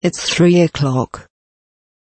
It's three o'clock.